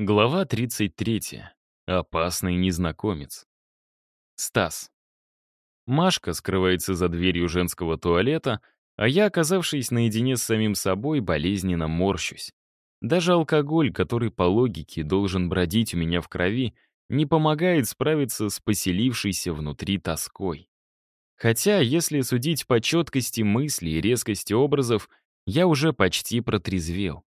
Глава 33. Опасный незнакомец. Стас. Машка скрывается за дверью женского туалета, а я, оказавшись наедине с самим собой, болезненно морщусь. Даже алкоголь, который по логике должен бродить у меня в крови, не помогает справиться с поселившейся внутри тоской. Хотя, если судить по четкости мыслей и резкости образов, я уже почти протрезвел.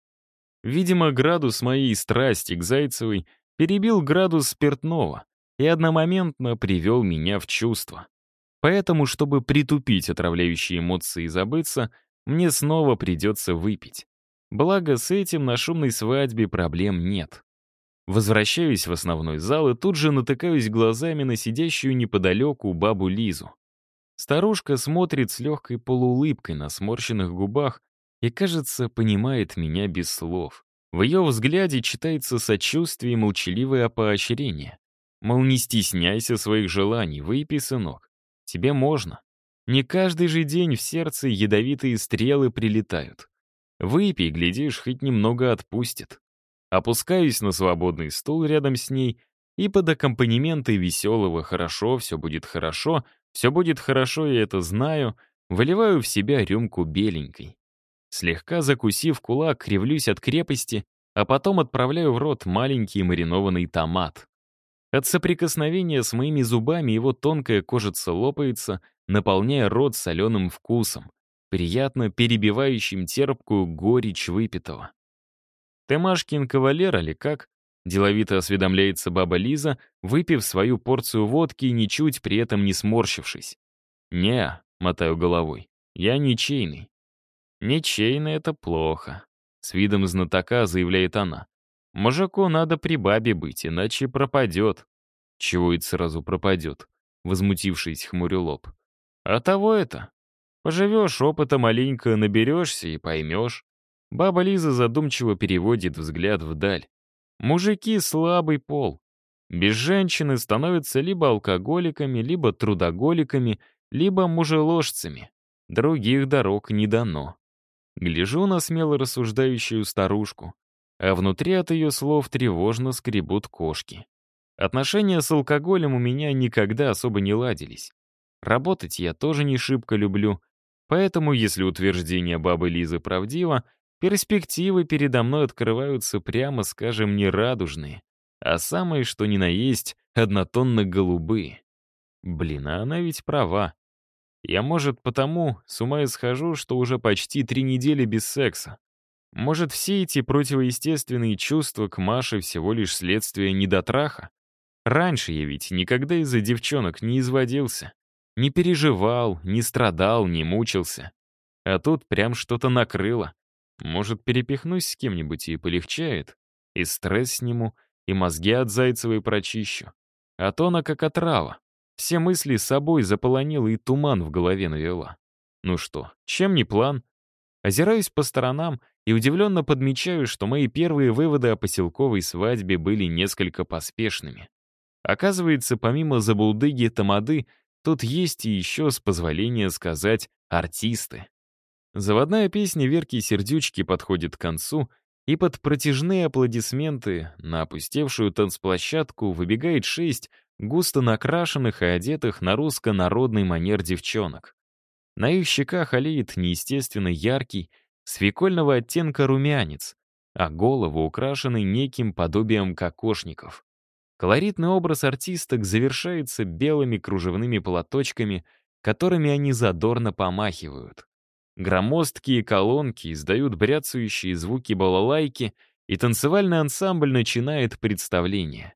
Видимо, градус моей страсти к Зайцевой перебил градус спиртного и одномоментно привел меня в чувство. Поэтому, чтобы притупить отравляющие эмоции и забыться, мне снова придется выпить. Благо, с этим на шумной свадьбе проблем нет. Возвращаюсь в основной зал и тут же натыкаюсь глазами на сидящую неподалеку бабу Лизу. Старушка смотрит с легкой полуулыбкой на сморщенных губах и, кажется, понимает меня без слов. В ее взгляде читается сочувствие и молчаливое поощрение. Мол, не стесняйся своих желаний, выпей, сынок. Тебе можно. Не каждый же день в сердце ядовитые стрелы прилетают. Выпей, глядишь, хоть немного отпустит. Опускаюсь на свободный стул рядом с ней и под аккомпанементы веселого «хорошо, все будет хорошо», «все будет хорошо, я это знаю», выливаю в себя рюмку беленькой. Слегка закусив кулак, кривлюсь от крепости, а потом отправляю в рот маленький маринованный томат. От соприкосновения с моими зубами его тонкая кожица лопается, наполняя рот соленым вкусом, приятно перебивающим терпкую горечь выпитого. «Ты Машкин кавалер, или как?» Деловито осведомляется баба Лиза, выпив свою порцию водки и ничуть при этом не сморщившись. «Не», — мотаю головой, — «я ничейный. «Ничейно это плохо», — с видом знатока заявляет она. «Мужику надо при бабе быть, иначе пропадет». «Чего это сразу пропадет?» — возмутившись, хмурю лоб. «А того это. Поживешь, опыта маленько наберешься и поймешь». Баба Лиза задумчиво переводит взгляд вдаль. «Мужики — слабый пол. Без женщины становятся либо алкоголиками, либо трудоголиками, либо мужеложцами. Других дорог не дано. Гляжу на смело рассуждающую старушку, а внутри от ее слов тревожно скребут кошки. Отношения с алкоголем у меня никогда особо не ладились. Работать я тоже не шибко люблю, поэтому, если утверждение бабы Лизы правдиво, перспективы передо мной открываются, прямо скажем, не радужные, а самые, что ни на есть, однотонно-голубые. Блин, а она ведь права. Я, может, потому с ума исхожу, что уже почти три недели без секса. Может, все эти противоестественные чувства к Маше всего лишь следствие недотраха? Раньше я ведь никогда из-за девчонок не изводился. Не переживал, не страдал, не мучился. А тут прям что-то накрыло. Может, перепихнусь с кем-нибудь и полегчает? И стресс сниму, и мозги от Зайцевой прочищу. А то она как отрава. Все мысли с собой заполонила и туман в голове навела. Ну что, чем не план? Озираюсь по сторонам и удивленно подмечаю, что мои первые выводы о поселковой свадьбе были несколько поспешными. Оказывается, помимо забулдыги Тамады, тут есть и еще, с позволения сказать, артисты. Заводная песня Верки Сердючки подходит к концу, и под протяжные аплодисменты на опустевшую танцплощадку выбегает шесть густо накрашенных и одетых на русско-народный манер девчонок. На их щеках олеет неестественно яркий, свекольного оттенка румянец, а головы украшены неким подобием кокошников. Колоритный образ артисток завершается белыми кружевными платочками, которыми они задорно помахивают. Громоздкие колонки издают бряцающие звуки балалайки, и танцевальный ансамбль начинает представление.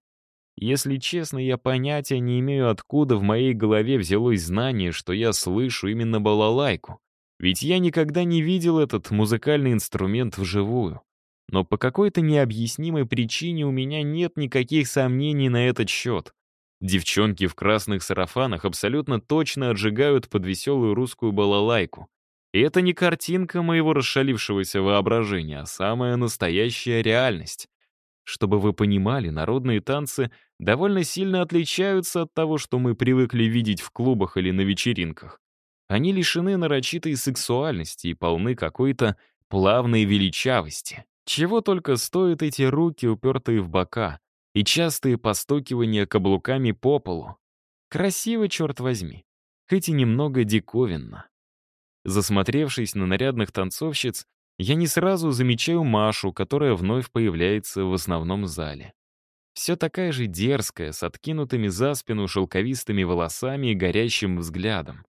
Если честно, я понятия не имею, откуда в моей голове взялось знание, что я слышу именно балалайку. Ведь я никогда не видел этот музыкальный инструмент вживую. Но по какой-то необъяснимой причине у меня нет никаких сомнений на этот счет. Девчонки в красных сарафанах абсолютно точно отжигают под веселую русскую балалайку. И это не картинка моего расшалившегося воображения, а самая настоящая реальность. Чтобы вы понимали, народные танцы довольно сильно отличаются от того, что мы привыкли видеть в клубах или на вечеринках. Они лишены нарочитой сексуальности и полны какой-то плавной величавости. Чего только стоят эти руки, упертые в бока, и частые постукивания каблуками по полу. Красиво, черт возьми, хоть и немного диковинно. Засмотревшись на нарядных танцовщиц, я не сразу замечаю Машу, которая вновь появляется в основном зале. Все такая же дерзкая, с откинутыми за спину шелковистыми волосами и горящим взглядом.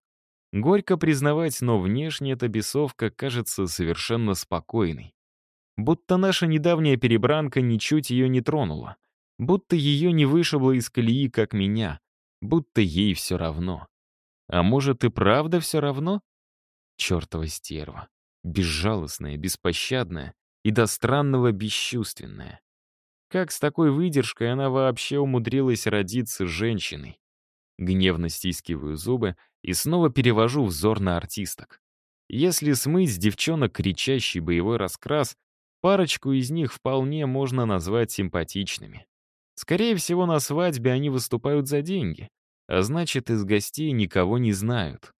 Горько признавать, но внешне эта бесовка кажется совершенно спокойной. Будто наша недавняя перебранка ничуть ее не тронула. Будто ее не вышибло из колеи, как меня. Будто ей все равно. А может и правда все равно? Чертова стерва. Безжалостная, беспощадная и до странного бесчувственная. Как с такой выдержкой она вообще умудрилась родиться женщиной? Гневно стискиваю зубы и снова перевожу взор на артисток. Если смыть с девчонок кричащий боевой раскрас, парочку из них вполне можно назвать симпатичными. Скорее всего, на свадьбе они выступают за деньги, а значит, из гостей никого не знают.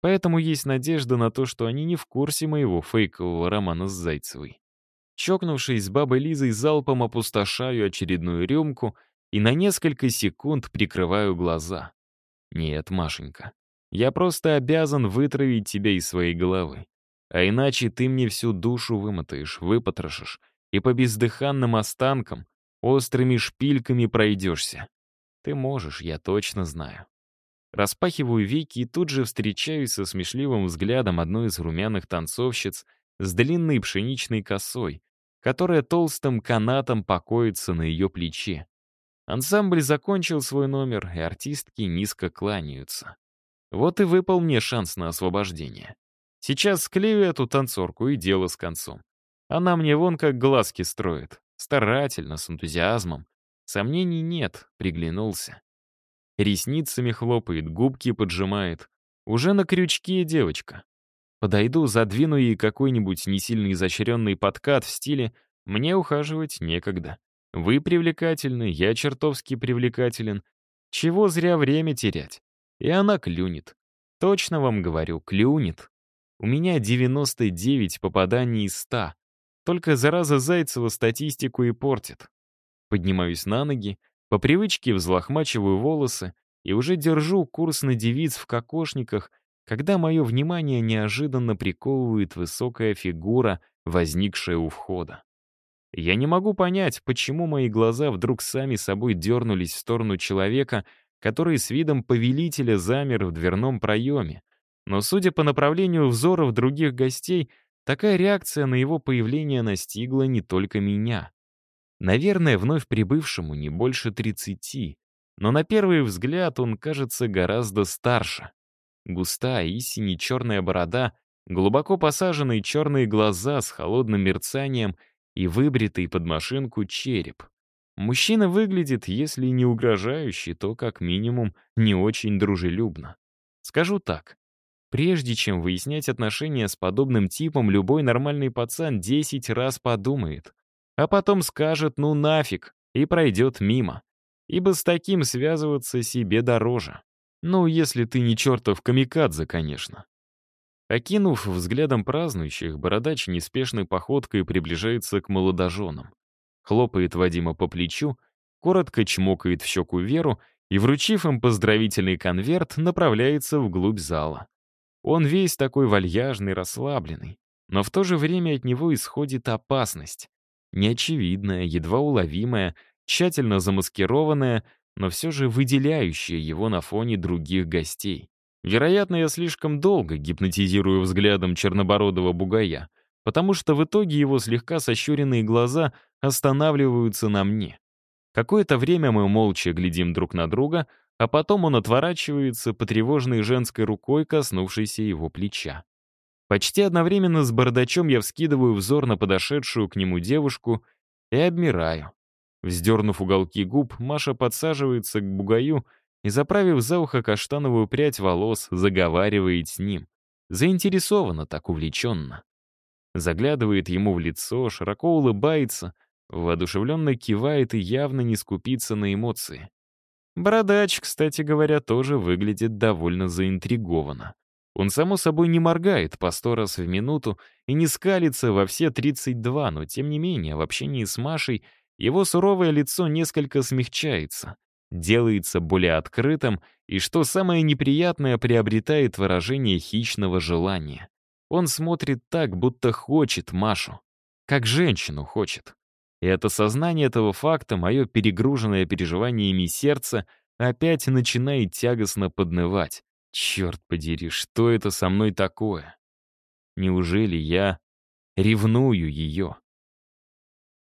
Поэтому есть надежда на то, что они не в курсе моего фейкового романа с Зайцевой. Чокнувшись с бабой Лизой, залпом опустошаю очередную рюмку и на несколько секунд прикрываю глаза. Нет, Машенька, я просто обязан вытравить тебя из своей головы. А иначе ты мне всю душу вымотаешь, выпотрошишь, и по бездыханным останкам острыми шпильками пройдешься. Ты можешь, я точно знаю. Распахиваю веки и тут же встречаюсь со смешливым взглядом одной из румяных танцовщиц с длинной пшеничной косой, которая толстым канатом покоится на ее плече. Ансамбль закончил свой номер, и артистки низко кланяются. Вот и выпал мне шанс на освобождение. Сейчас склею эту танцорку и дело с концом. Она мне вон как глазки строит. Старательно, с энтузиазмом. Сомнений нет, приглянулся. Ресницами хлопает, губки поджимает. Уже на крючке девочка. Подойду, задвину ей какой-нибудь не сильно изощренный подкат в стиле «мне ухаживать некогда». Вы привлекательны, я чертовски привлекателен. Чего зря время терять? И она клюнет. Точно вам говорю, клюнет. У меня 99 попаданий из 100. Только зараза Зайцева статистику и портит. Поднимаюсь на ноги, по привычке взлохмачиваю волосы и уже держу курс на девиц в кокошниках, когда мое внимание неожиданно приковывает высокая фигура, возникшая у входа. Я не могу понять, почему мои глаза вдруг сами собой дернулись в сторону человека, который с видом повелителя замер в дверном проеме. Но, судя по направлению взоров других гостей, такая реакция на его появление настигла не только меня. Наверное, вновь прибывшему не больше 30, но на первый взгляд он кажется гораздо старше. Густая и сине-черная борода, глубоко посаженные черные глаза с холодным мерцанием и выбритый под машинку череп. Мужчина выглядит, если не угрожающе, то как минимум не очень дружелюбно. Скажу так. Прежде чем выяснять отношения с подобным типом, любой нормальный пацан 10 раз подумает, а потом скажет «ну нафиг» и пройдет мимо. Ибо с таким связываться себе дороже. Ну, если ты не чертов камикадзе, конечно. Окинув взглядом празднующих, бородач неспешной походкой приближается к молодоженам. Хлопает Вадима по плечу, коротко чмокает в щеку Веру и, вручив им поздравительный конверт, направляется вглубь зала. Он весь такой вальяжный, расслабленный, но в то же время от него исходит опасность. Неочевидная, едва уловимая, тщательно замаскированная, но все же выделяющая его на фоне других гостей. Вероятно, я слишком долго гипнотизирую взглядом чернобородого бугая, потому что в итоге его слегка сощуренные глаза останавливаются на мне. Какое-то время мы молча глядим друг на друга, а потом он отворачивается, потревоженной женской рукой, коснувшейся его плеча. Почти одновременно с бардачом я вскидываю взор на подошедшую к нему девушку и обмираю. Вздернув уголки губ, Маша подсаживается к бугаю и, заправив за ухо каштановую прядь волос, заговаривает с ним. Заинтересована так увлеченно. Заглядывает ему в лицо, широко улыбается, воодушевленно кивает и явно не скупится на эмоции. Бородач, кстати говоря, тоже выглядит довольно заинтригованно. Он, само собой, не моргает по сто раз в минуту и не скалится во все 32, но, тем не менее, в общении с Машей его суровое лицо несколько смягчается, делается более открытым и, что самое неприятное, приобретает выражение хищного желания. Он смотрит так, будто хочет Машу, как женщину хочет. И от осознания этого факта мое перегруженное переживаниями сердце опять начинает тягостно поднывать. Черт подери, что это со мной такое? Неужели я ревную ее?